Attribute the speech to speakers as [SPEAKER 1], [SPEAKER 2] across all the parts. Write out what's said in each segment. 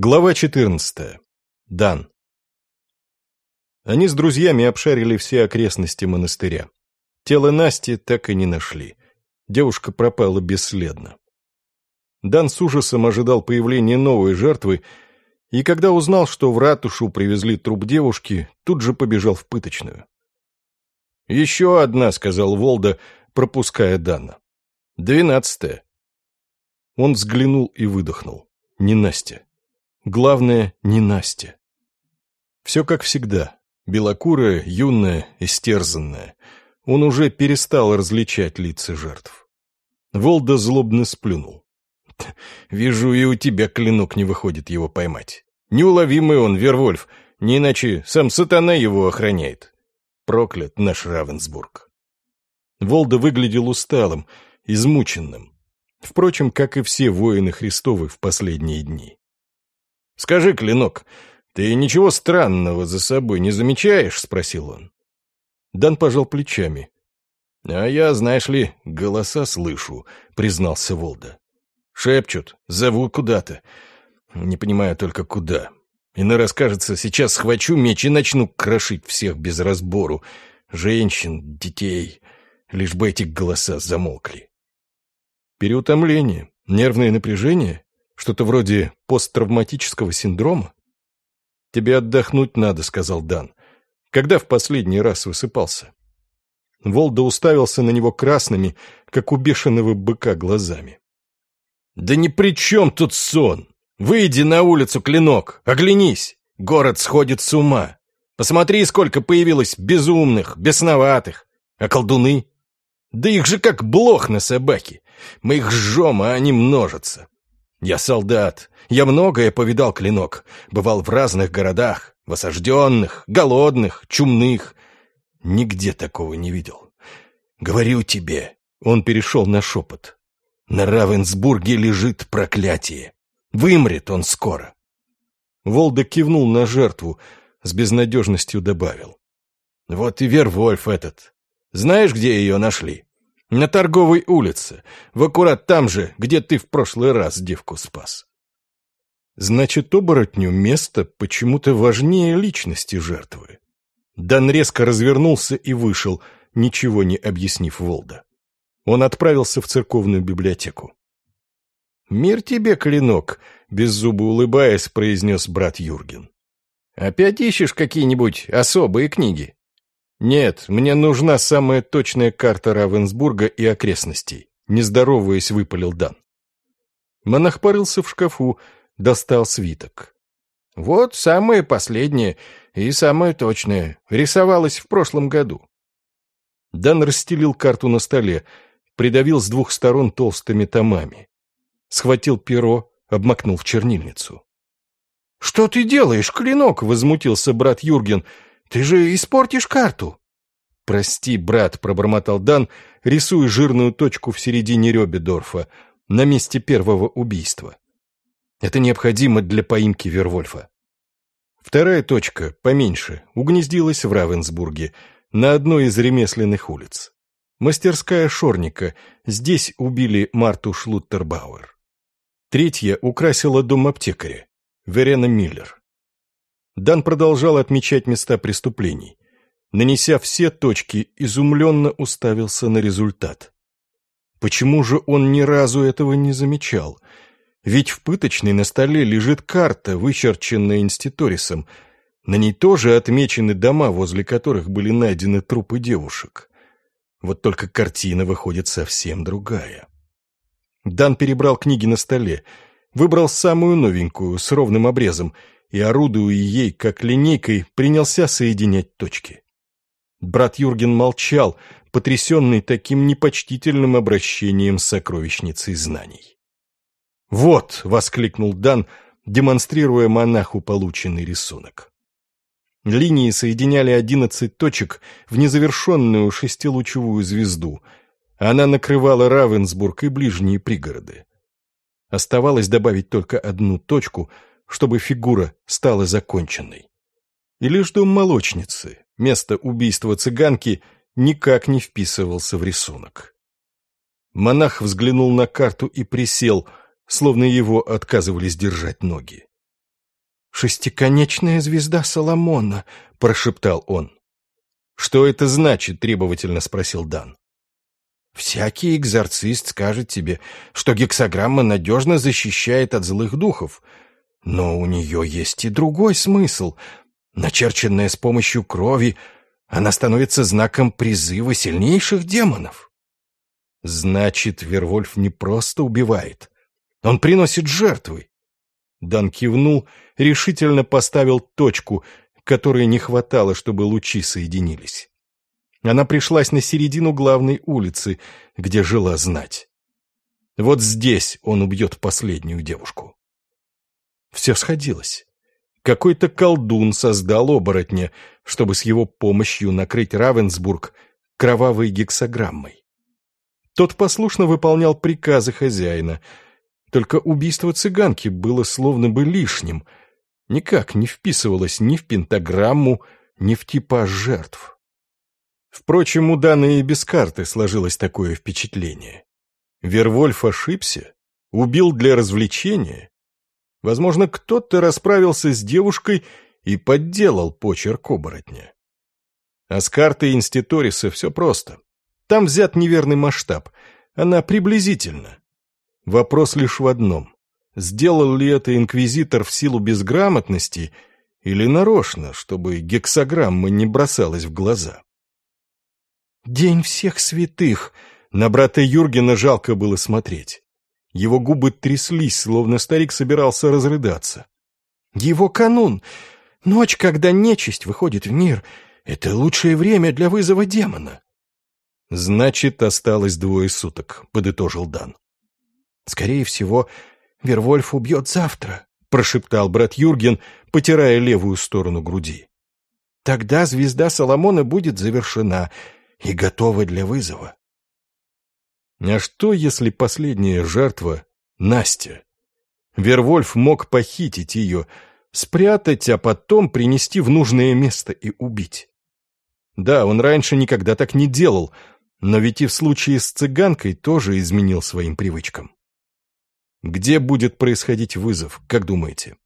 [SPEAKER 1] Глава 14. Дан. Они с друзьями обшарили все окрестности монастыря. Тело Насти так и не нашли. Девушка пропала бесследно. Дан с ужасом ожидал появления новой жертвы, и когда узнал, что в ратушу привезли труп девушки, тут же побежал в пыточную. «Еще одна», — сказал Волда, пропуская Дана. «Двенадцатая». Он взглянул и выдохнул. «Не Настя». Главное, не Настя. Все как всегда. Белокурая, юная, истерзанная. Он уже перестал различать лица жертв. Волда злобно сплюнул. «Вижу, и у тебя клинок не выходит его поймать. Неуловимый он, Вервольф, не иначе сам сатана его охраняет. Проклят наш Равенсбург». Волда выглядел усталым, измученным. Впрочем, как и все воины Христовы в последние дни. «Скажи, Клинок, ты ничего странного за собой не замечаешь?» — спросил он. Дан пожал плечами. «А я, знаешь ли, голоса слышу», — признался Волда. «Шепчут, зовут куда-то. Не понимаю только куда. Иной раз, кажется, сейчас схвачу меч и начну крошить всех без разбору. Женщин, детей, лишь бы эти голоса замолкли». «Переутомление, нервное напряжение?» Что-то вроде посттравматического синдрома? «Тебе отдохнуть надо», — сказал Дан. «Когда в последний раз высыпался?» Волда уставился на него красными, как у бешеного быка, глазами. «Да ни при чем тут сон! Выйди на улицу, Клинок, оглянись! Город сходит с ума! Посмотри, сколько появилось безумных, бесноватых! А колдуны? Да их же как блох на собаке! Мы их жжем, а они множатся! Я солдат. Я многое повидал, Клинок. Бывал в разных городах. В осажденных, голодных, чумных. Нигде такого не видел. Говорю тебе. Он перешел на шепот. На Равенсбурге лежит проклятие. Вымрет он скоро. Волда кивнул на жертву, с безнадежностью добавил. Вот и Вервольф этот. Знаешь, где ее нашли? На торговой улице, в аккурат там же, где ты в прошлый раз девку спас. Значит, оборотню место почему-то важнее личности жертвы. Дан резко развернулся и вышел, ничего не объяснив Волда. Он отправился в церковную библиотеку. «Мир тебе, клинок!» — беззубо улыбаясь, произнес брат Юрген. «Опять ищешь какие-нибудь особые книги?» «Нет, мне нужна самая точная карта Равенсбурга и окрестностей», — нездороваясь выпалил Дан. Монах порылся в шкафу, достал свиток. «Вот самое последнее и самое точное. Рисовалось в прошлом году». Дан расстелил карту на столе, придавил с двух сторон толстыми томами. Схватил перо, обмакнул в чернильницу. «Что ты делаешь, клинок?» — возмутился брат Юрген — ты же испортишь карту. Прости, брат, пробормотал Дан, рисуя жирную точку в середине Рёбедорфа, на месте первого убийства. Это необходимо для поимки Вервольфа. Вторая точка, поменьше, угнездилась в Равенсбурге, на одной из ремесленных улиц. Мастерская Шорника, здесь убили Марту Шлуттербауэр. Третья украсила дом аптекаря, Верена Миллер. Дан продолжал отмечать места преступлений. Нанеся все точки, изумленно уставился на результат. Почему же он ни разу этого не замечал? Ведь в пыточной на столе лежит карта, вычерченная инститорисом. На ней тоже отмечены дома, возле которых были найдены трупы девушек. Вот только картина выходит совсем другая. Дан перебрал книги на столе, выбрал самую новенькую, с ровным обрезом — и, орудуя ей как линейкой, принялся соединять точки. Брат Юрген молчал, потрясенный таким непочтительным обращением с сокровищницей знаний. «Вот!» — воскликнул Дан, демонстрируя монаху полученный рисунок. Линии соединяли одиннадцать точек в незавершенную шестилучевую звезду. Она накрывала Равенсбург и ближние пригороды. Оставалось добавить только одну точку — чтобы фигура стала законченной. И лишь дом молочницы, место убийства цыганки, никак не вписывался в рисунок. Монах взглянул на карту и присел, словно его отказывались держать ноги.
[SPEAKER 2] «Шестиконечная звезда Соломона», — прошептал он.
[SPEAKER 1] «Что это значит?» — требовательно спросил Дан.
[SPEAKER 2] «Всякий экзорцист скажет тебе, что гексограмма надежно защищает от злых духов. Но у нее есть и другой смысл. Начерченная с помощью крови, она становится знаком призыва сильнейших демонов».
[SPEAKER 1] «Значит, Вервольф не просто убивает. Он приносит жертвы». Дан кивнул, решительно поставил точку, которой не хватало, чтобы лучи соединились. Она пришлась на середину главной улицы, где жила знать. Вот здесь он убьет последнюю девушку. Все сходилось. Какой-то колдун создал оборотня, чтобы с его помощью накрыть Равенсбург кровавой гексограммой. Тот послушно выполнял приказы хозяина, только убийство цыганки было словно бы лишним — никак не вписывалось ни в пентаграмму, ни в типаж жертв. Впрочем, у Даны и без карты сложилось такое впечатление. Вервольф ошибся? Убил для развлечения? Возможно, кто-то расправился с девушкой и подделал почерк оборотня. А с картой Инститориса все просто. Там взят неверный масштаб, она приблизительно. Вопрос лишь в одном. Сделал ли это инквизитор в силу безграмотности или нарочно, чтобы гексограмма не бросалась в глаза?
[SPEAKER 2] «День всех святых!»
[SPEAKER 1] На брата Юргена жалко было смотреть. Его губы тряслись, словно старик собирался разрыдаться.
[SPEAKER 2] «Его канун! Ночь, когда нечисть выходит в мир, это лучшее время для вызова демона!»
[SPEAKER 1] «Значит, осталось двое суток», — подытожил Дан.
[SPEAKER 2] «Скорее всего, Вервольф убьет завтра», — прошептал брат Юрген, потирая левую сторону груди. «Тогда звезда Соломона будет завершена и готова для вызова».
[SPEAKER 1] А что, если последняя жертва — Настя? Вервольф мог похитить ее, спрятать, а потом принести в нужное место и убить. Да, он раньше никогда так не делал, но ведь и в случае с цыганкой тоже изменил своим привычкам. Где будет происходить вызов, как думаете?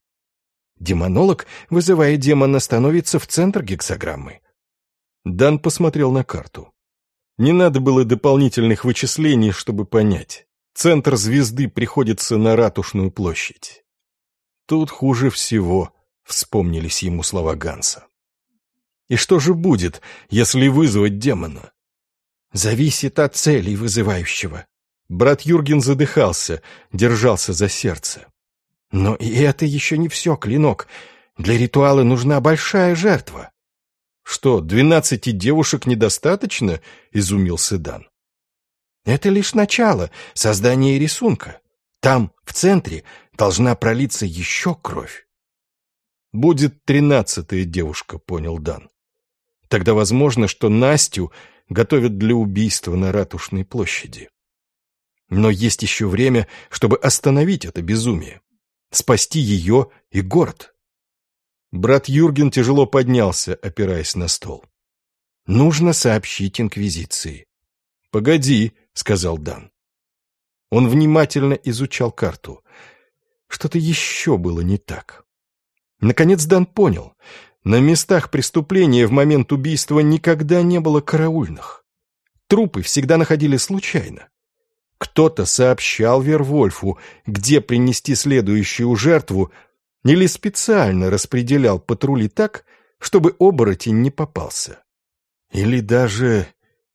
[SPEAKER 2] Демонолог, вызывая демона, становится в центр гексограммы.
[SPEAKER 1] Дан посмотрел на карту. Не надо было дополнительных вычислений, чтобы понять. Центр звезды приходится на Ратушную площадь. Тут хуже всего, вспомнились ему слова Ганса. И что же будет, если вызвать демона?
[SPEAKER 2] Зависит от целей вызывающего.
[SPEAKER 1] Брат Юрген задыхался, держался за сердце.
[SPEAKER 2] Но и это еще не все, Клинок. Для ритуала нужна большая жертва.
[SPEAKER 1] Что, двенадцати девушек недостаточно? Изумился Дан.
[SPEAKER 2] Это лишь начало, создание рисунка. Там, в центре, должна пролиться еще кровь.
[SPEAKER 1] Будет тринадцатая девушка, понял Дан. Тогда возможно, что Настю готовят для убийства на Ратушной площади. Но есть еще время, чтобы остановить это безумие. Спасти ее и город. Брат Юрген тяжело поднялся, опираясь на стол.
[SPEAKER 2] «Нужно сообщить Инквизиции».
[SPEAKER 1] «Погоди», — сказал Дан. Он внимательно изучал карту. Что-то еще было не так. Наконец Дан понял. На местах преступления в момент убийства никогда не было караульных. Трупы всегда находили случайно. Кто-то сообщал Вервольфу, где принести следующую жертву, или специально распределял патрули так, чтобы оборотень не попался. Или даже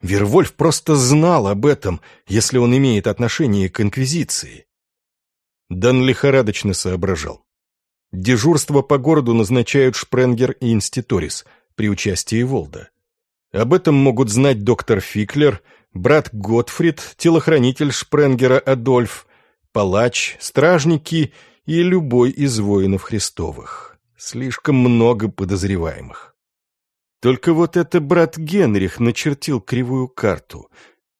[SPEAKER 1] Вервольф просто знал об этом, если он имеет отношение к Инквизиции. Дан лихорадочно соображал. Дежурство по городу назначают Шпренгер и Инститорис при участии Волда. Об этом могут знать доктор Фиклер – брат Готфрид, телохранитель Шпренгера Адольф, палач, стражники и любой из воинов Христовых. Слишком много подозреваемых. Только вот это брат Генрих начертил кривую карту.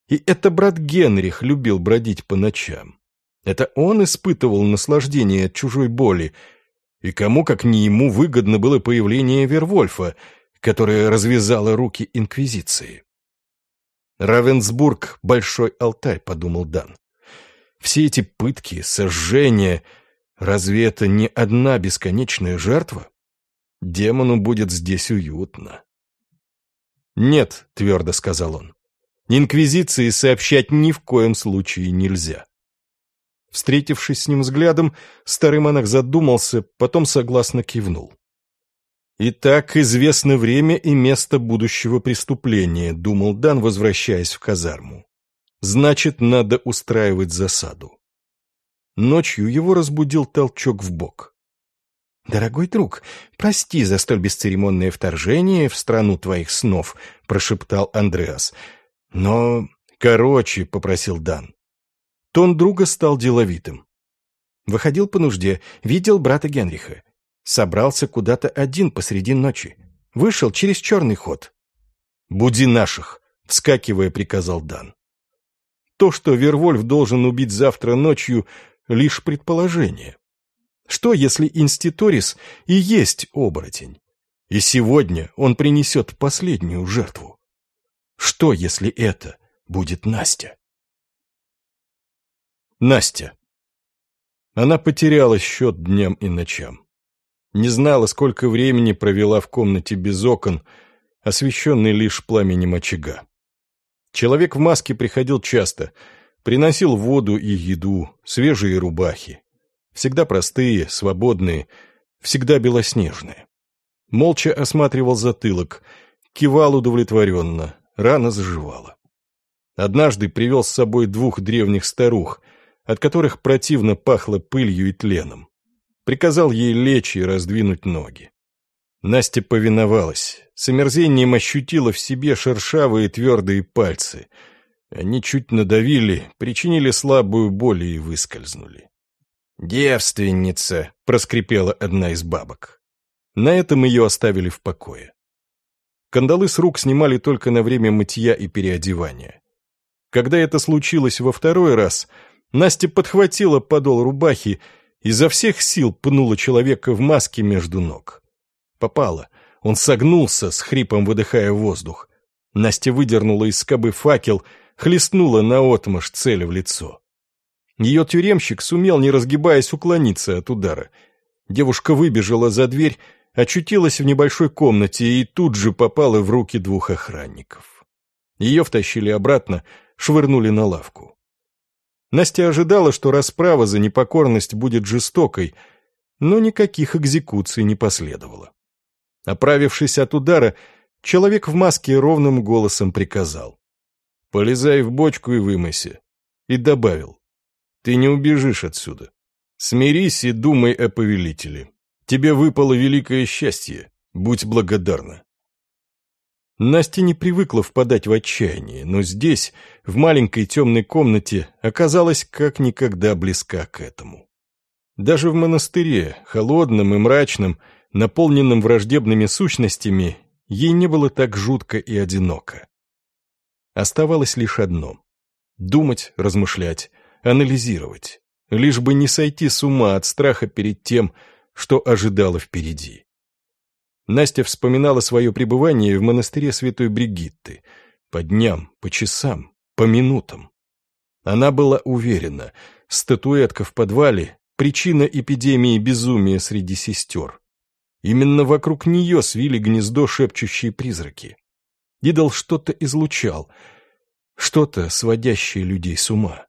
[SPEAKER 1] И это брат Генрих любил бродить по ночам. Это он испытывал наслаждение от чужой боли. И кому, как не ему, выгодно было появление Вервольфа, которое развязало руки Инквизиции. Равенсбург — большой Алтай, подумал Дан. Все эти пытки, сожжения, Разве это не одна бесконечная жертва? Демону будет здесь уютно. «Нет», — твердо сказал он, — «инквизиции сообщать ни в коем случае нельзя». Встретившись с ним взглядом, старый монах задумался, потом согласно кивнул. «Итак, известно время и место будущего преступления», — думал Дан, возвращаясь в казарму. «Значит, надо устраивать засаду». Ночью его разбудил толчок в бок.
[SPEAKER 2] «Дорогой друг, прости за столь бесцеремонное вторжение в страну твоих снов», — прошептал Андреас. «Но...» «Короче», — попросил Дан. Тон друга стал деловитым. Выходил по нужде, видел брата Генриха. Собрался куда-то один посреди ночи. Вышел через черный ход.
[SPEAKER 1] «Буди наших», — вскакивая, приказал Дан. То, что Вервольф должен убить завтра ночью, — лишь предположение. Что, если Инститорис и есть оборотень? И сегодня он принесет последнюю жертву. Что, если это будет Настя? Настя. Она потеряла счет дням и ночам. Не знала, сколько времени провела в комнате без окон, освещенной лишь пламенем очага. Человек в маске приходил часто, приносил воду и еду, свежие рубахи. Всегда простые, свободные, всегда белоснежные. Молча осматривал затылок, кивал удовлетворенно, рана заживала. Однажды привел с собой двух древних старух, от которых противно пахло пылью и тленом. Приказал ей лечь и раздвинуть ноги. Настя повиновалась, с омерзением ощутила в себе шершавые твердые пальцы. Они чуть надавили, причинили слабую боль и выскользнули.
[SPEAKER 2] «Девственница!» — проскрипела одна из бабок.
[SPEAKER 1] На этом ее оставили в покое. Кандалы с рук снимали только на время мытья и переодевания. Когда это случилось во второй раз, Настя подхватила подол рубахи и изо всех сил пнула человека в маске между ног. Попала. Он согнулся, с хрипом выдыхая воздух. Настя выдернула из скобы факел, хлестнула наотмашь цель в лицо. Ее тюремщик сумел, не разгибаясь, уклониться от удара. Девушка выбежала за дверь, очутилась в небольшой комнате и тут же попала в руки двух охранников. Ее втащили обратно, швырнули на лавку. Настя ожидала, что расправа за непокорность будет жестокой, но никаких экзекуций не последовало. Оправившись от удара, человек в маске ровным голосом приказал. «Полезай в бочку и вымойся». И добавил. «Ты не убежишь отсюда. Смирись и думай о повелителе. Тебе выпало великое счастье. Будь благодарна». Настя не привыкла впадать в отчаяние, но здесь, в маленькой темной комнате, оказалась как никогда близка к этому. Даже в монастыре, холодном и мрачном, наполненном враждебными сущностями, ей не было так жутко и одиноко. Оставалось лишь одно — думать, размышлять, анализировать, лишь бы не сойти с ума от страха перед тем, что ожидало впереди. Настя вспоминала свое пребывание в монастыре Святой Бригитты. По дням, по часам, по минутам. Она была уверена, статуэтка в подвале — причина эпидемии безумия среди сестер. Именно вокруг нее свили гнездо шепчущие призраки. Идол что-то излучал, что-то, сводящее людей с ума.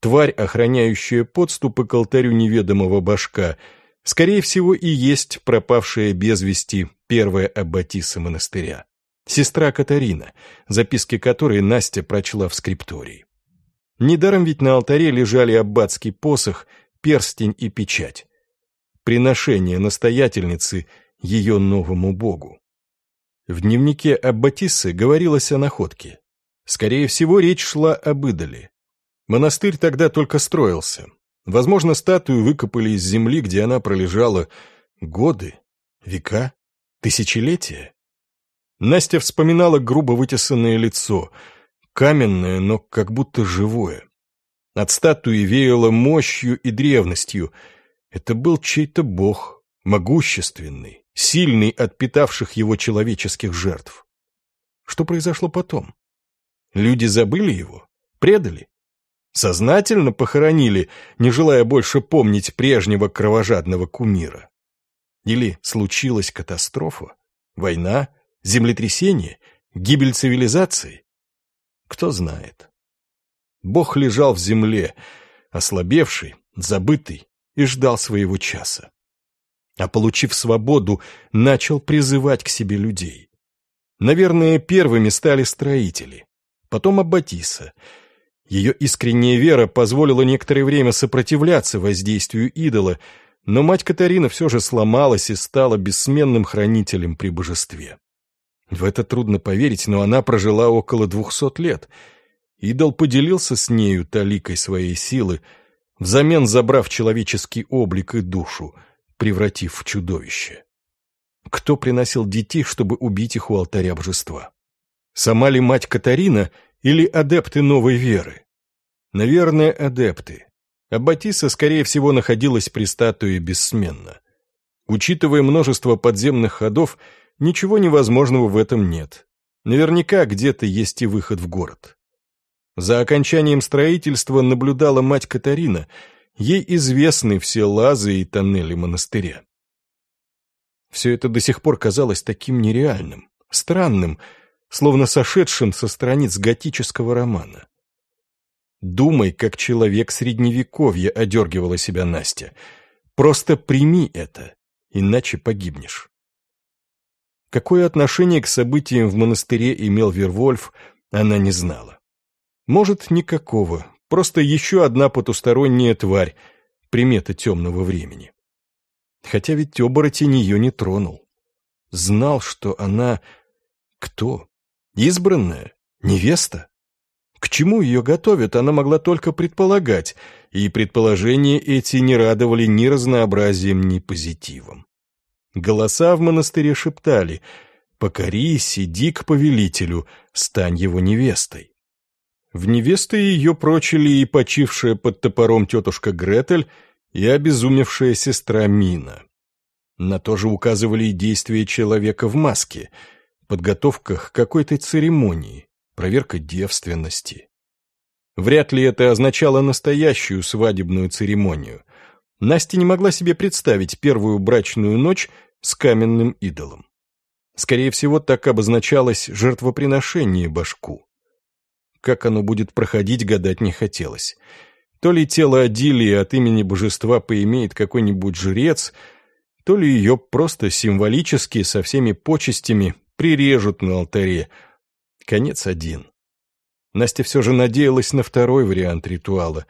[SPEAKER 1] Тварь, охраняющая подступы к алтарю неведомого башка — Скорее всего, и есть пропавшая без вести первая аббатиса монастыря. Сестра Катарина, записки которой Настя прочла в скриптории. Недаром ведь на алтаре лежали аббатский посох, перстень и печать. Приношение настоятельницы ее новому богу. В дневнике Аббатисы говорилось о находке. Скорее всего, речь шла об идоле. Монастырь тогда только строился, Возможно, статую выкопали из земли, где она пролежала годы, века, тысячелетия. Настя вспоминала грубо вытесанное лицо, каменное, но как будто живое. От статуи веяло мощью и древностью. Это был чей-то бог, могущественный, сильный от питавших его человеческих жертв. Что произошло потом? Люди забыли его? Предали? Сознательно похоронили, не желая больше помнить прежнего кровожадного кумира. Или случилась катастрофа, война, землетрясение, гибель цивилизации? Кто знает. Бог лежал в земле, ослабевший, забытый, и ждал своего часа. А получив свободу, начал призывать к себе людей. Наверное, первыми стали строители, потом Аббатиса. Ее искренняя вера позволила некоторое время сопротивляться воздействию идола, но мать Катарина все же сломалась и стала бессменным хранителем при божестве. В это трудно поверить, но она прожила около двухсот лет. Идол поделился с нею таликой своей силы, взамен забрав человеческий облик и душу, превратив в чудовище. Кто приносил детей, чтобы убить их у алтаря божества? Сама ли мать Катарина или адепты новой веры? Наверное, адепты. А скорее всего, находилась при статуе бессменно. Учитывая множество подземных ходов, ничего невозможного в этом нет. Наверняка где-то есть и выход в город. За окончанием строительства наблюдала мать Катарина, ей известны все лазы и тоннели монастыря. Все это до сих пор казалось таким нереальным, странным, словно сошедшим со страниц готического романа. «Думай, как человек средневековья», — одергивала себя Настя. «Просто прими это, иначе погибнешь». Какое отношение к событиям в монастыре имел Вервольф, она не знала. Может, никакого, просто еще одна потусторонняя тварь, примета темного времени. Хотя ведь оборотень ее не тронул. Знал, что она... Кто? Избранная? Невеста? К чему ее готовят, она могла только предполагать, и предположения эти не радовали ни разнообразием, ни позитивом. Голоса в монастыре шептали «Покорись, иди к повелителю, стань его невестой». В невесты ее прочили и почившая под топором тетушка Гретель, и обезумевшая сестра Мина. На то же указывали и действия человека в маске, подготовка к какой-то церемонии, проверка девственности. Вряд ли это означало настоящую свадебную церемонию. Настя не могла себе представить первую брачную ночь с каменным идолом. Скорее всего, так обозначалось жертвоприношение башку. Как оно будет проходить, гадать не хотелось. То ли тело Адилии от имени божества поимеет какой-нибудь жрец, то ли ее просто символически со всеми почестями прирежут на алтаре. Конец один. Настя все же надеялась на второй вариант ритуала.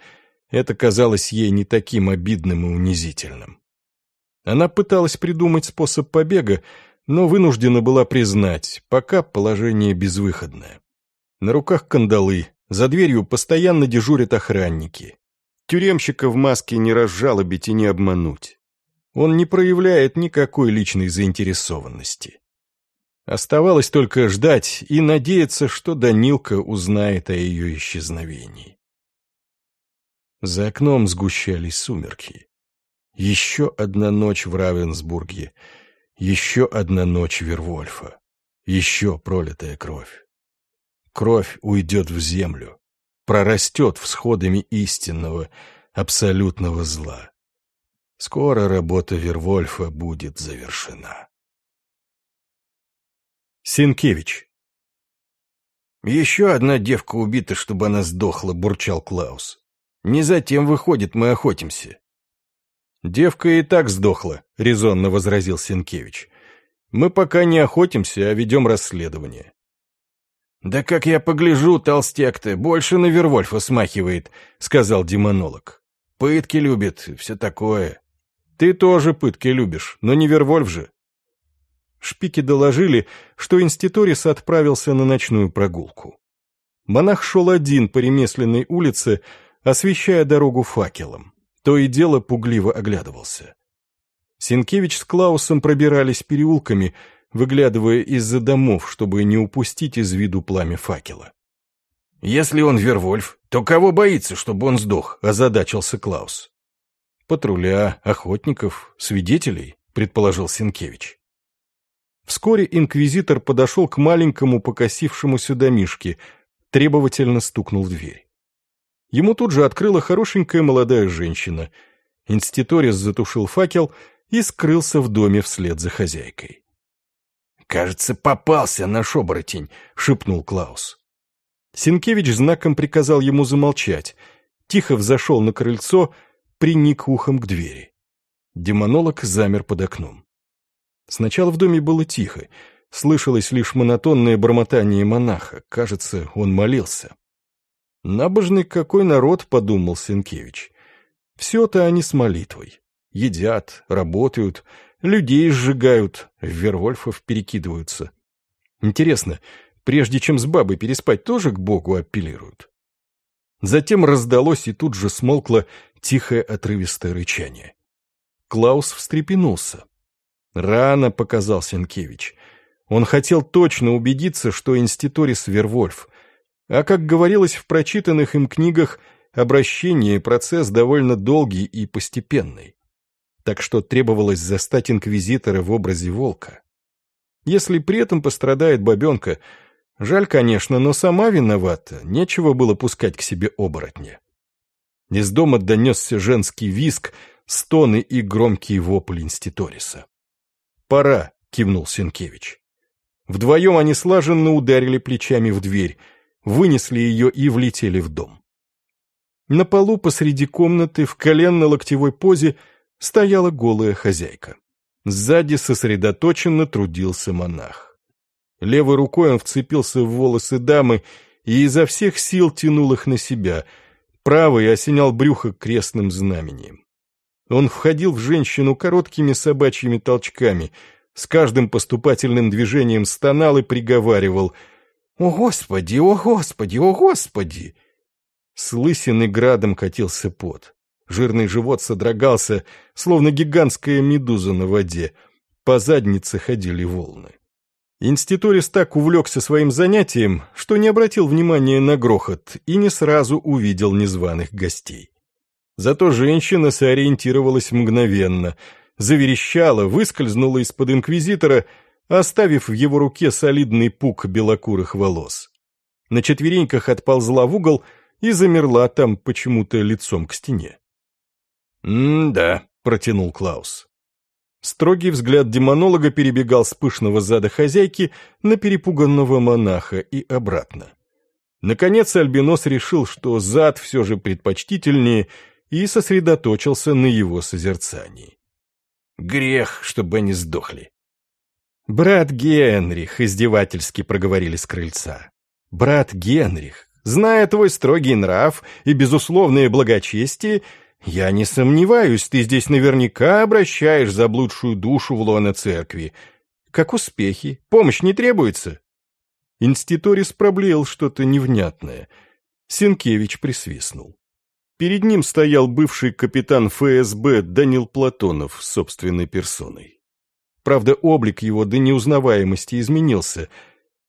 [SPEAKER 1] Это казалось ей не таким обидным и унизительным. Она пыталась придумать способ побега, но вынуждена была признать, пока положение безвыходное. На руках кандалы, за дверью постоянно дежурят охранники. Тюремщика в маске не разжалобить и не обмануть. Он не проявляет никакой личной заинтересованности. Оставалось только ждать и надеяться, что Данилка узнает о ее исчезновении. За окном сгущались сумерки. Еще одна ночь в Равенсбурге, еще одна ночь Вервольфа, еще пролитая кровь. Кровь уйдет в землю, прорастет всходами истинного, абсолютного зла. Скоро работа Вервольфа будет завершена. Синкевич «Еще одна девка убита, чтобы она сдохла», — бурчал Клаус. «Не затем, выходит, мы охотимся». «Девка и так сдохла», — резонно возразил Сенкевич. «Мы пока не охотимся, а ведем расследование». «Да как я погляжу, толстяк-то, больше на Вервольфа смахивает», — сказал демонолог. «Пытки любит, все такое». «Ты тоже пытки любишь, но не Вервольф же». Шпики доложили, что инститорис отправился на ночную прогулку. Монах шел один по ремесленной улице, освещая дорогу факелом то и дело пугливо оглядывался. Сенкевич с Клаусом пробирались переулками, выглядывая из-за домов, чтобы не упустить из виду пламя факела. «Если он Вервольф, то кого боится, чтобы он сдох?» – озадачился Клаус. «Патруля, охотников, свидетелей», – предположил Сенкевич. Вскоре инквизитор подошел к маленькому покосившемуся домишке, требовательно стукнул в дверь. Ему тут же открыла хорошенькая молодая женщина. Инститорис затушил факел и скрылся в доме вслед за хозяйкой.
[SPEAKER 2] «Кажется, попался наш оборотень», — шепнул Клаус.
[SPEAKER 1] Синкевич знаком приказал ему замолчать, тихо взошел на крыльцо, приник ухом к двери. Демонолог замер под окном. Сначала в доме было тихо, слышалось лишь монотонное бормотание монаха, кажется, он молился. «Набожный какой народ», — подумал Сенкевич. «Все-то они с молитвой. Едят, работают, людей сжигают, Вервольфов перекидываются. Интересно, прежде чем с бабой переспать, тоже к Богу апеллируют?» Затем раздалось и тут же смолкло тихое отрывистое рычание. Клаус встрепенулся. Рано показал Сенкевич. Он хотел точно убедиться, что инститорис Вервольф, а, как говорилось в прочитанных им книгах, обращение – процесс довольно долгий и постепенный. Так что требовалось застать инквизитора в образе волка. Если при этом пострадает бабенка, жаль, конечно, но сама виновата, нечего было пускать к себе оборотня. Из дома донесся женский виск, стоны и громкий вопль инститориса. «Пора», — кивнул Сенкевич. Вдвоем они слаженно ударили плечами в дверь — вынесли ее и влетели в дом. На полу посреди комнаты в коленно-локтевой позе стояла голая хозяйка. Сзади сосредоточенно трудился монах. Левой рукой он вцепился в волосы дамы и изо всех сил тянул их на себя, правый осенял брюхо крестным знамением. Он входил в женщину короткими собачьими толчками, с каждым поступательным движением стонал и приговаривал — «О, Господи! О, Господи! О, Господи!» С лысины градом катился пот. Жирный живот содрогался, словно гигантская медуза на воде. По заднице ходили волны. Инститорис так увлекся своим занятием, что не обратил внимания на грохот и не сразу увидел незваных гостей. Зато женщина сориентировалась мгновенно, заверещала, выскользнула из-под инквизитора — оставив в его руке солидный пук белокурых волос. На четвереньках отползла в угол и замерла там почему-то лицом к стене.
[SPEAKER 2] «М-да», — протянул Клаус.
[SPEAKER 1] Строгий взгляд демонолога перебегал с пышного зада хозяйки на перепуганного монаха и обратно. Наконец Альбинос решил, что зад все же предпочтительнее, и сосредоточился на его созерцании.
[SPEAKER 2] «Грех, чтобы они сдохли.
[SPEAKER 1] «Брат Генрих», — издевательски проговорили с крыльца. «Брат Генрих, зная твой строгий нрав и безусловное благочестие, я не сомневаюсь, ты здесь наверняка обращаешь заблудшую душу в лоно церкви. Как успехи? Помощь не требуется?» Инститорис проблеял что-то невнятное. Сенкевич присвистнул. Перед ним стоял бывший капитан ФСБ Данил Платонов собственной персоной. Правда, облик его до неузнаваемости изменился,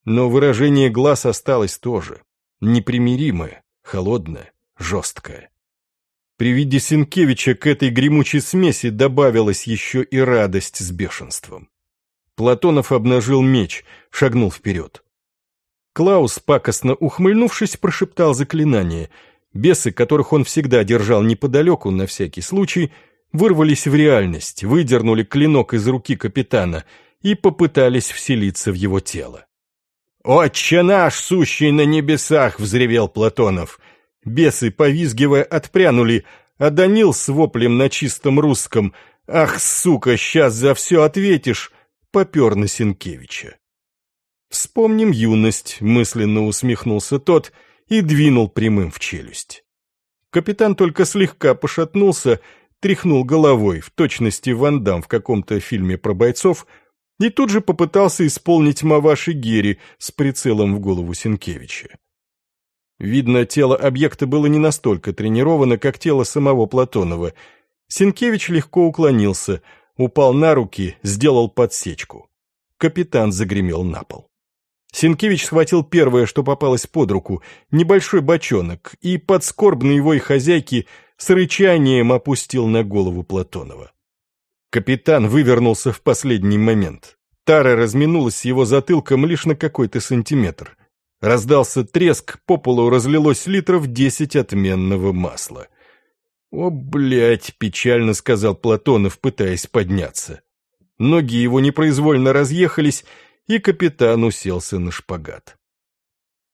[SPEAKER 1] но выражение глаз осталось тоже. Непримиримое, холодное, жесткое. При виде Сенкевича к этой гремучей смеси добавилась еще и радость с бешенством. Платонов обнажил меч, шагнул вперед. Клаус, пакостно ухмыльнувшись, прошептал заклинание. Бесы, которых он всегда держал неподалеку на всякий случай, вырвались в реальность, выдернули клинок из руки капитана и попытались вселиться в его тело. «Отче наш, сущий на небесах!» — взревел Платонов. Бесы, повизгивая, отпрянули, а Данил с воплем на чистом русском «Ах, сука, сейчас за все ответишь!» попер на Сенкевича. «Вспомним юность», — мысленно усмехнулся тот и двинул прямым в челюсть. Капитан только слегка пошатнулся тряхнул головой, в точности Ван Дам в каком-то фильме про бойцов, и тут же попытался исполнить Маваши Гери с прицелом в голову Сенкевича. Видно, тело объекта было не настолько тренировано, как тело самого Платонова. Сенкевич легко уклонился, упал на руки, сделал подсечку. Капитан загремел на пол. Сенкевич схватил первое, что попалось под руку, небольшой бочонок, и под скорбной его и хозяйки с рычанием опустил на голову Платонова. Капитан вывернулся в последний момент. Тара разминулась с его затылком лишь на какой-то сантиметр. Раздался треск, по полу разлилось литров десять отменного масла. «О, блядь!» — печально сказал Платонов, пытаясь подняться. Ноги его непроизвольно разъехались, и капитан уселся на шпагат.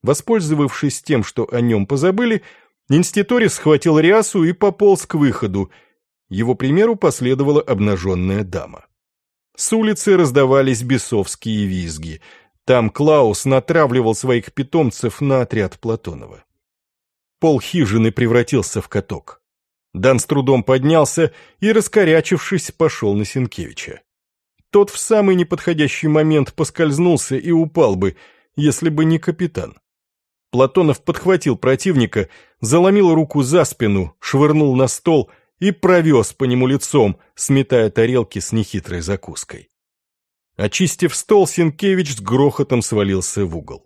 [SPEAKER 1] Воспользовавшись тем, что о нем позабыли, инститорис схватил рясу и пополз к выходу. Его примеру последовала обнаженная дама. С улицы раздавались бесовские визги. Там Клаус натравливал своих питомцев на отряд Платонова. Пол хижины превратился в каток. Дан с трудом поднялся и, раскорячившись, пошел на Сенкевича. Тот в самый неподходящий момент поскользнулся и упал бы, если бы не капитан. Платонов подхватил противника, заломил руку за спину, швырнул на стол и провез по нему лицом, сметая тарелки с нехитрой закуской. Очистив стол, Сенкевич с грохотом свалился в угол.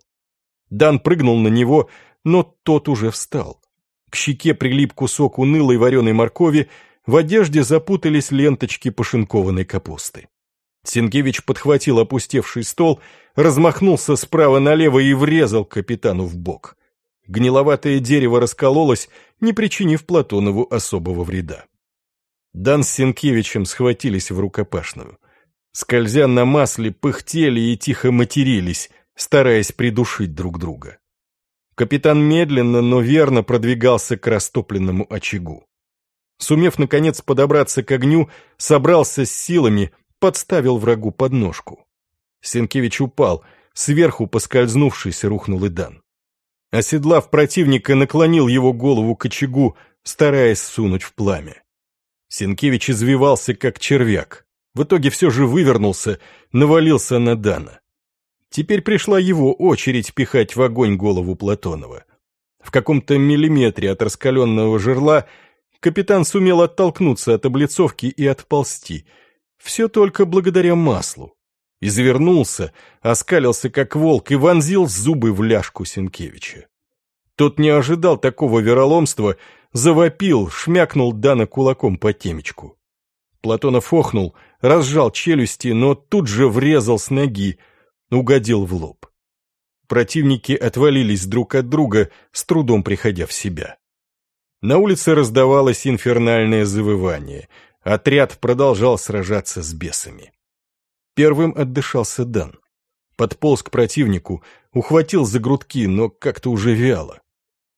[SPEAKER 1] Дан прыгнул на него, но тот уже встал. К щеке прилип кусок унылой вареной моркови, в одежде запутались ленточки пошинкованной капусты. Сенкевич подхватил опустевший стол, размахнулся справа налево и врезал капитану в бок. Гниловатое дерево раскололось, не причинив Платонову особого вреда. Дан с Сенкевичем схватились в рукопашную. Скользя на масле, пыхтели и тихо матерились, стараясь придушить друг друга. Капитан медленно, но верно продвигался к растопленному очагу. Сумев, наконец, подобраться к огню, собрался с силами, подставил врагу подножку. Сенкевич упал, сверху поскользнувшись, рухнул и Дан. Оседлав противника, наклонил его голову к очагу, стараясь сунуть в пламя. Сенкевич извивался, как червяк. В итоге все же вывернулся, навалился на Дана. Теперь пришла его очередь пихать в огонь голову Платонова. В каком-то миллиметре от раскаленного жерла капитан сумел оттолкнуться от облицовки и отползти — все только благодаря маслу. Извернулся, оскалился как волк и вонзил зубы в ляжку Сенкевича. Тот не ожидал такого вероломства, завопил, шмякнул Дана кулаком по темечку. Платонов охнул, разжал челюсти, но тут же врезал с ноги, угодил в лоб. Противники отвалились друг от друга, с трудом приходя в себя. На улице раздавалось инфернальное завывание — Отряд продолжал сражаться с бесами. Первым отдышался Дан. Подполз к противнику, ухватил за грудки, но как-то уже вяло.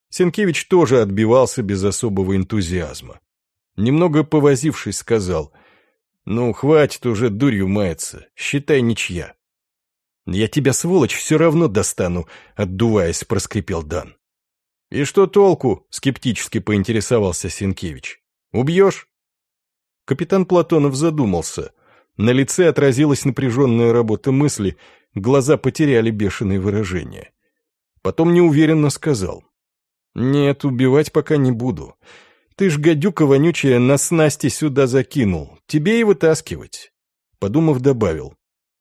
[SPEAKER 1] Сенкевич тоже отбивался без особого энтузиазма. Немного повозившись, сказал, «Ну, хватит уже дурью маяться, считай ничья». «Я тебя, сволочь, все равно достану», — отдуваясь, проскрипел Дан. «И что толку?» — скептически поинтересовался Сенкевич. «Убьешь?» Капитан Платонов задумался. На лице отразилась напряженная работа мысли, глаза потеряли бешеные выражения. Потом неуверенно сказал. «Нет, убивать пока не буду. Ты ж, гадюка вонючая, на снасти сюда закинул. Тебе и вытаскивать». Подумав, добавил.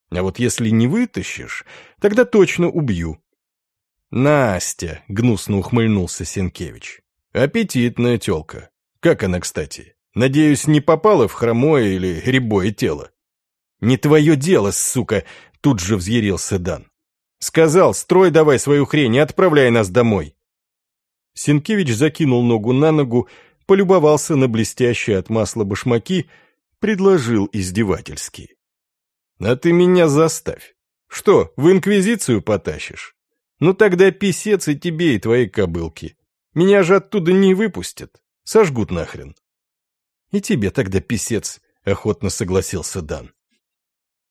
[SPEAKER 1] «А вот если не вытащишь, тогда точно убью». «Настя», — гнусно ухмыльнулся Сенкевич. «Аппетитная тёлка. Как она, кстати?» Надеюсь, не попала в хромое или рябое тело. «Не твое дело, сука!» — тут же взъярился Дан. «Сказал, строй давай свою хрень и отправляй нас домой!» Сенкевич закинул ногу на ногу, полюбовался на блестящие от масла башмаки, предложил издевательски. «А ты меня заставь. Что, в инквизицию потащишь? Ну тогда писец и тебе, и твоей кобылке. Меня же оттуда не выпустят. Сожгут нахрен. «И тебе тогда писец», — охотно согласился Дан.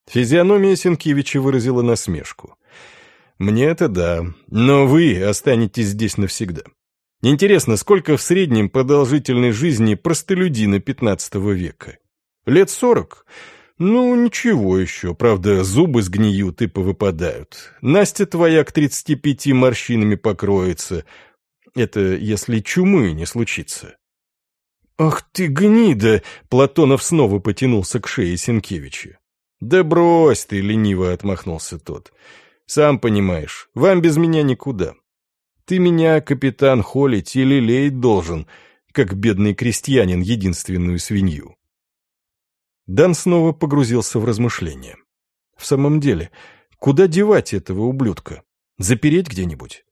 [SPEAKER 1] Физиономия Сенкевича выразила насмешку. «Мне это да, но вы останетесь здесь навсегда. Интересно, сколько в среднем продолжительной жизни простолюдина XV века? Лет сорок? Ну, ничего еще, правда, зубы сгниют и повыпадают. Настя твоя к тридцати пяти морщинами покроется. Это если чумы не случится. «Ах ты гнида!» — Платонов снова потянулся к шее Сенкевича. «Да брось ты!» — лениво отмахнулся тот. «Сам понимаешь, вам без меня никуда. Ты меня, капитан, холить или леять должен, как бедный крестьянин единственную свинью». Дан снова погрузился в размышления. В самом деле, куда девать этого ублюдка? Запереть где-нибудь?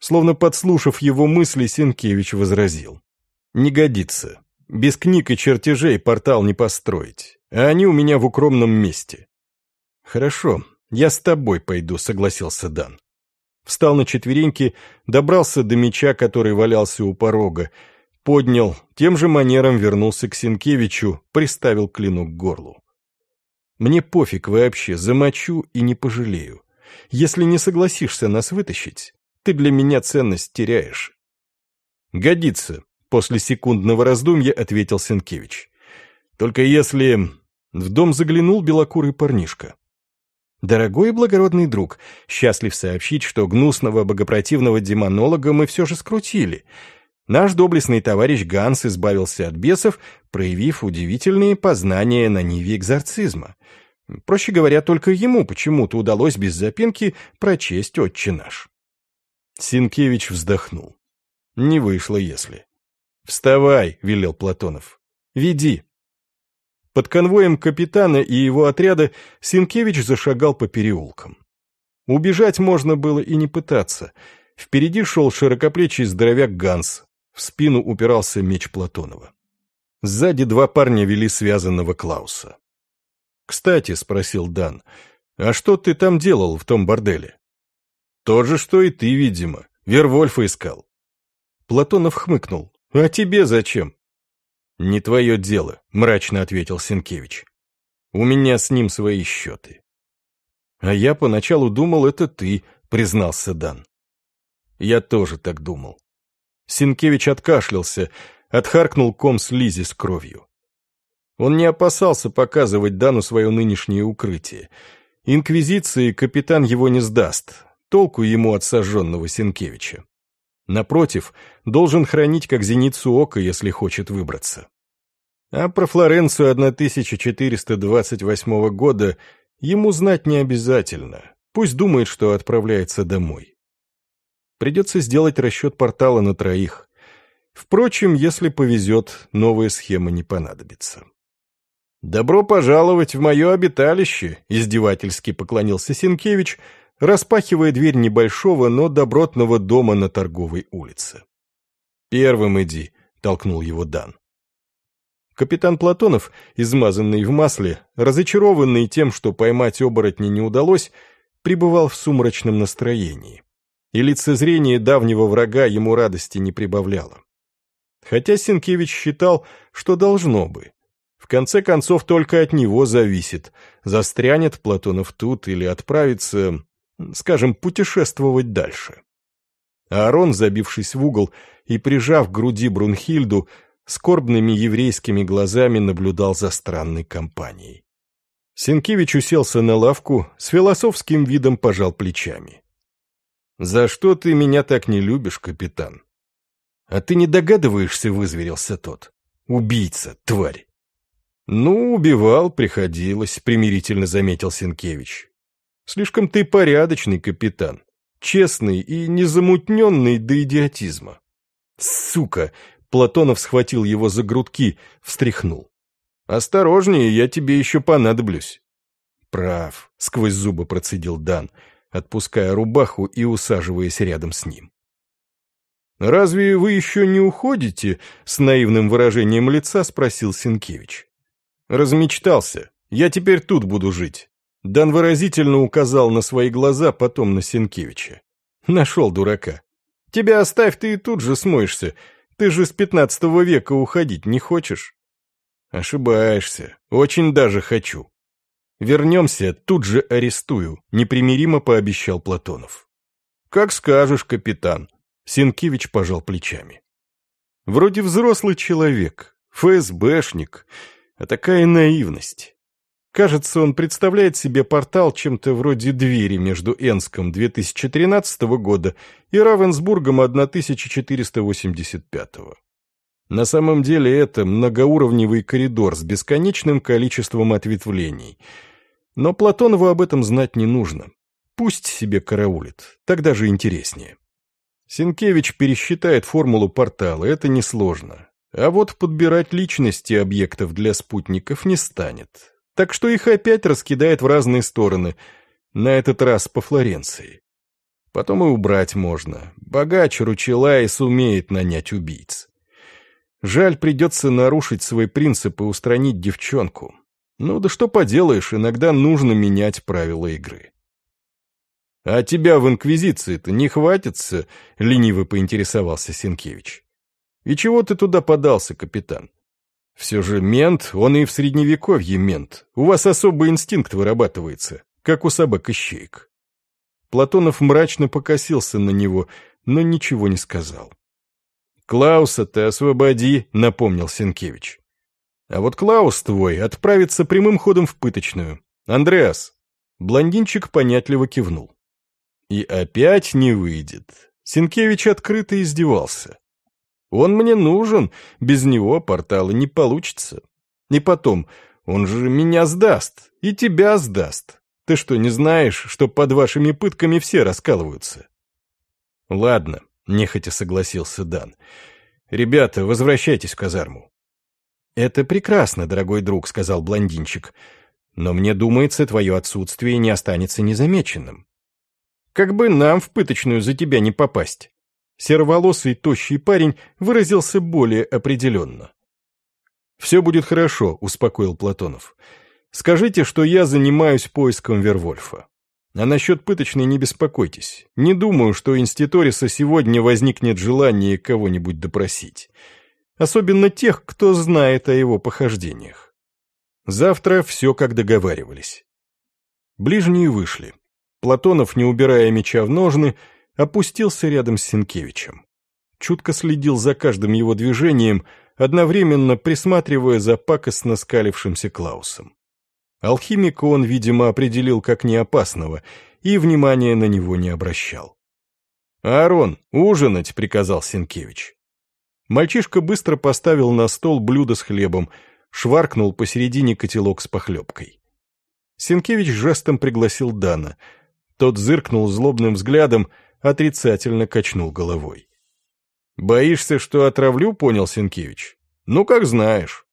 [SPEAKER 1] Словно подслушав его мысли, Сенкевич возразил. Не годится. Без книг и чертежей портал не построить, а они у меня в укромном месте. Хорошо, я с тобой пойду, согласился Дан. Встал на четвереньки, добрался до меча, который валялся у порога, поднял, тем же манером вернулся к Сенкевичу, приставил клинок к горлу. Мне пофиг вообще, замочу и не пожалею. Если не согласишься нас вытащить, ты для меня ценность теряешь. Годится, после секундного раздумья ответил Сенкевич. Только если... В дом заглянул белокурый парнишка. Дорогой и благородный друг, счастлив сообщить, что гнусного богопротивного демонолога мы все же скрутили. Наш доблестный товарищ Ганс избавился от бесов, проявив удивительные познания на ниве экзорцизма. Проще говоря, только ему почему-то удалось без запинки прочесть «Отче наш». Синкевич вздохнул. Не вышло, если. «Вставай», — велел Платонов. «Веди». Под конвоем капитана и его отряда Синкевич зашагал по переулкам. Убежать можно было и не пытаться. Впереди шел широкоплечий здоровяк Ганс, в спину упирался меч Платонова. Сзади два парня вели связанного Клауса. «Кстати», — спросил Дан, — «а что ты там делал в том борделе?» «То же, что и ты, видимо. Вервольфа искал». Платонов хмыкнул. «А тебе зачем?» «Не твое дело», — мрачно ответил Сенкевич. «У меня с ним свои счеты». «А я поначалу думал, это ты», — признался Дан. «Я тоже так думал». Сенкевич откашлялся, отхаркнул ком слизи с кровью. Он не опасался показывать Дану свое нынешнее укрытие. Инквизиции капитан его не сдаст, толку ему от сожженного Сенкевича. Напротив, должен хранить как зеницу ока, если хочет выбраться. А про Флоренцию 1428 года ему знать не обязательно. Пусть думает, что отправляется домой. Придется сделать расчет портала на троих. Впрочем, если повезет, новая схема не понадобится. «Добро пожаловать в мое обиталище», — издевательски поклонился Сенкевич, распахивая дверь небольшого, но добротного дома на торговой улице. «Первым иди», — толкнул его Дан. Капитан Платонов, измазанный в масле, разочарованный тем, что поймать оборотня не удалось, пребывал в сумрачном настроении. И лицезрение давнего врага ему радости не прибавляло. Хотя Сенкевич считал, что должно бы. В конце концов, только от него зависит, застрянет Платонов тут или отправится, скажем, путешествовать дальше. Аарон, забившись в угол и прижав к груди Брунхильду, скорбными еврейскими глазами наблюдал за странной компанией. Сенкевич уселся на лавку, с философским видом пожал плечами. «За что ты меня так не любишь, капитан?» «А ты не догадываешься?» — вызверился тот. «Убийца, тварь!» «Ну, убивал, приходилось», — примирительно заметил Сенкевич. «Слишком ты порядочный, капитан. Честный и незамутненный до идиотизма». «Сука!» — Платонов схватил его за грудки, встряхнул. «Осторожнее, я тебе еще понадоблюсь». «Прав», — сквозь зубы процедил Дан, отпуская рубаху и усаживаясь рядом с ним. «Разве вы еще не уходите?» — с наивным выражением лица спросил Сенкевич. Размечтался. Я теперь тут буду жить. Дан выразительно указал на свои глаза, потом на Сенкевича. Нашел дурака. Тебя оставь, ты и тут же смоешься. Ты же с пятнадцатого века уходить не хочешь? Ошибаешься. Очень даже хочу. Вернемся, тут же арестую, непримиримо пообещал Платонов. Как скажешь, капитан. Сенкевич пожал плечами. Вроде взрослый человек, ФСБшник, а такая наивность. Кажется, он представляет себе портал чем-то вроде двери между Энском 2013 года и Равенсбургом 1485. На самом деле это многоуровневый коридор с бесконечным количеством ответвлений. Но Платонову об этом знать не нужно. Пусть себе караулит, так даже интереснее. Сенкевич пересчитает формулу портала, это несложно. А вот подбирать личности объектов для спутников не станет. Так что их опять раскидает в разные стороны, на этот раз по Флоренции. Потом и убрать можно. Богач Ручела и сумеет нанять убийц. Жаль, придется нарушить свой принцип и устранить девчонку. Ну да что поделаешь, иногда нужно менять правила игры. «А тебя в Инквизиции-то не хватится?» — лениво поинтересовался Сенкевич. «И чего ты туда подался, капитан? Все же мент, он и в Средневековье мент. У вас особый инстинкт вырабатывается, как у собак-ищеек». Платонов мрачно покосился на него, но ничего не сказал. «Клауса ты освободи», — напомнил Сенкевич. «А вот Клаус твой отправится прямым ходом в пыточную. Андреас». Блондинчик понятливо кивнул. И опять не выйдет. Сенкевич открыто издевался. Он мне нужен, без него портала не получится. И потом, он же меня сдаст, и тебя сдаст. Ты что, не знаешь, что под вашими пытками все раскалываются? Ладно, нехотя согласился Дан. Ребята, возвращайтесь в казарму. Это прекрасно, дорогой друг, сказал блондинчик. Но мне думается, твое отсутствие не останется незамеченным. Как бы нам в пыточную за тебя не попасть. Сероволосый тощий парень выразился более определенно. «Все будет хорошо», — успокоил Платонов. «Скажите, что я занимаюсь поиском Вервольфа. А насчет пыточной не беспокойтесь. Не думаю, что Инститориса сегодня возникнет желание кого-нибудь допросить. Особенно тех, кто знает о его похождениях. Завтра все как договаривались». Ближние вышли. Платонов, не убирая меча в ножны, опустился рядом с Сенкевичем. Чутко следил за каждым его движением, одновременно присматривая за пакостно скалившимся Клаусом. Алхимика он, видимо, определил как неопасного и внимания на него не обращал. «Аарон, ужинать!» — приказал Сенкевич. Мальчишка быстро поставил на стол блюдо с хлебом, шваркнул посередине котелок с похлебкой. Сенкевич жестом пригласил Дана — тот зыркнул злобным взглядом, отрицательно качнул головой. «Боишься, что отравлю?» — понял Сенкевич. «Ну, как знаешь».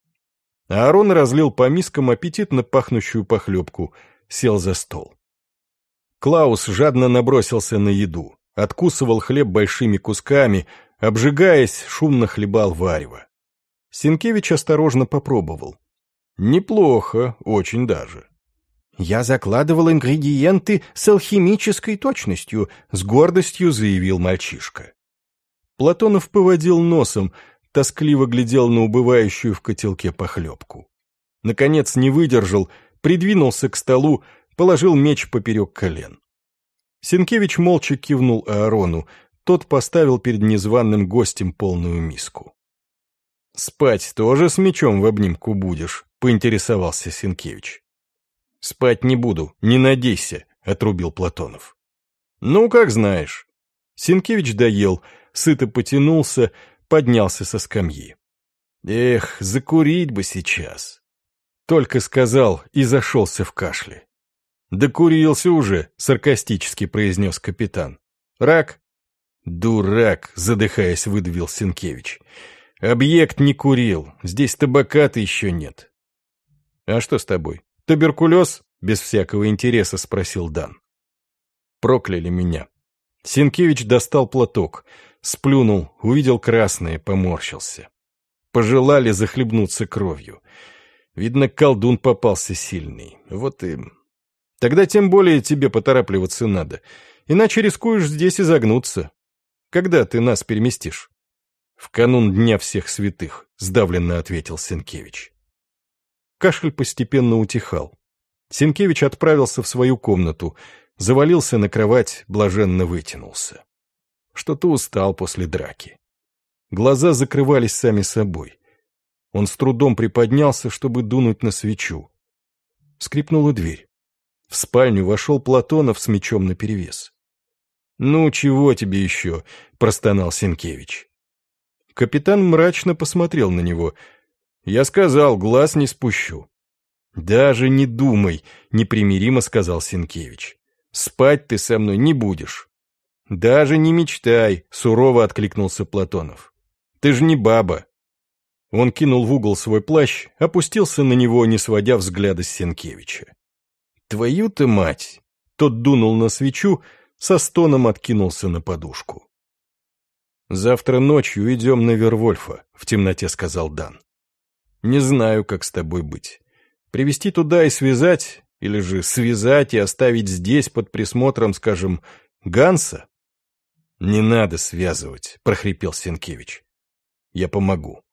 [SPEAKER 1] Аарон разлил по мискам аппетитно пахнущую похлебку, сел за стол. Клаус жадно набросился на еду, откусывал хлеб большими кусками, обжигаясь, шумно хлебал варево. Сенкевич осторожно попробовал. Неплохо, очень даже.
[SPEAKER 2] «Я закладывал ингредиенты с алхимической точностью», — с гордостью заявил мальчишка.
[SPEAKER 1] Платонов поводил носом, тоскливо глядел на убывающую в котелке похлебку. Наконец не выдержал, придвинулся к столу, положил меч поперек колен. Сенкевич молча кивнул Аарону, тот поставил перед незваным гостем полную миску. «Спать тоже с мечом в обнимку будешь?» — поинтересовался Сенкевич. «Спать не буду, не надейся», — отрубил Платонов. «Ну, как знаешь». Сенкевич доел, сыто потянулся, поднялся со скамьи. «Эх, закурить бы сейчас». Только сказал и зашелся в кашле. «Докурился уже», — саркастически произнес капитан. «Рак?» «Дурак», — задыхаясь, выдавил Сенкевич. «Объект не курил, здесь табака-то еще нет». «А что с тобой?» «Туберкулез?» — без всякого интереса спросил Дан. Прокляли меня. Сенкевич достал платок, сплюнул, увидел красное, поморщился. Пожелали захлебнуться кровью. Видно, колдун попался сильный. Вот и... Тогда тем более тебе поторапливаться надо, иначе рискуешь здесь изогнуться. Когда ты нас переместишь? В канун Дня всех святых, сдавленно ответил Сенкевич. Кашель постепенно утихал. Сенкевич отправился в свою комнату, завалился на кровать, блаженно вытянулся. Что-то устал после драки. Глаза закрывались сами собой. Он с трудом приподнялся, чтобы дунуть на свечу. Скрипнула дверь. В спальню вошел Платонов с мечом наперевес. «Ну, чего тебе еще?» — простонал Сенкевич. Капитан мрачно посмотрел на него — я сказал, глаз не спущу. Даже не думай, непримиримо сказал Сенкевич. Спать ты со мной не будешь. Даже не мечтай, сурово откликнулся Платонов. Ты же не баба. Он кинул в угол свой плащ, опустился на него, не сводя взгляда с Сенкевича. «Твою ты мать!» Тот дунул на свечу, со стоном откинулся на подушку. «Завтра ночью идем на Вервольфа», — в темноте сказал Дан. «Не знаю, как с тобой быть. Привести туда и связать, или же связать и оставить здесь под присмотром, скажем, Ганса?» «Не надо связывать», — прохрипел Сенкевич. «Я помогу».